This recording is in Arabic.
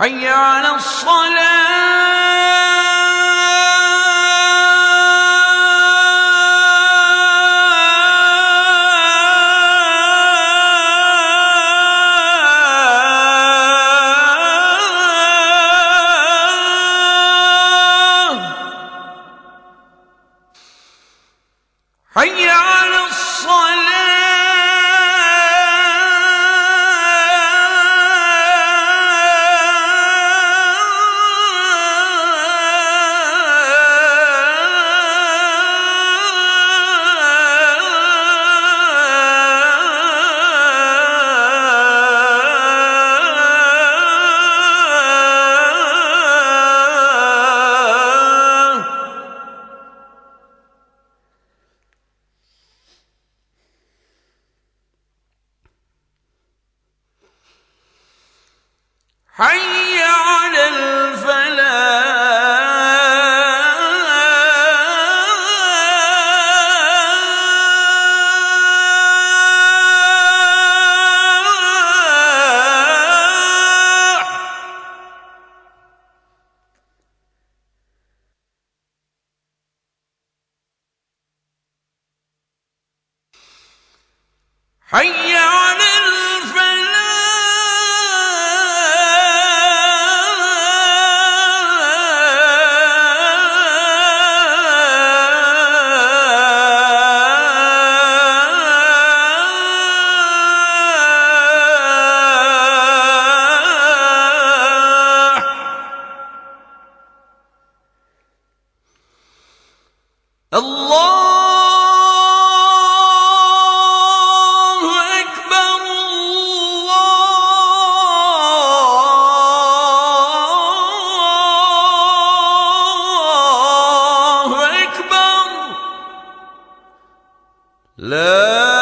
حي على الصلاة. حي لا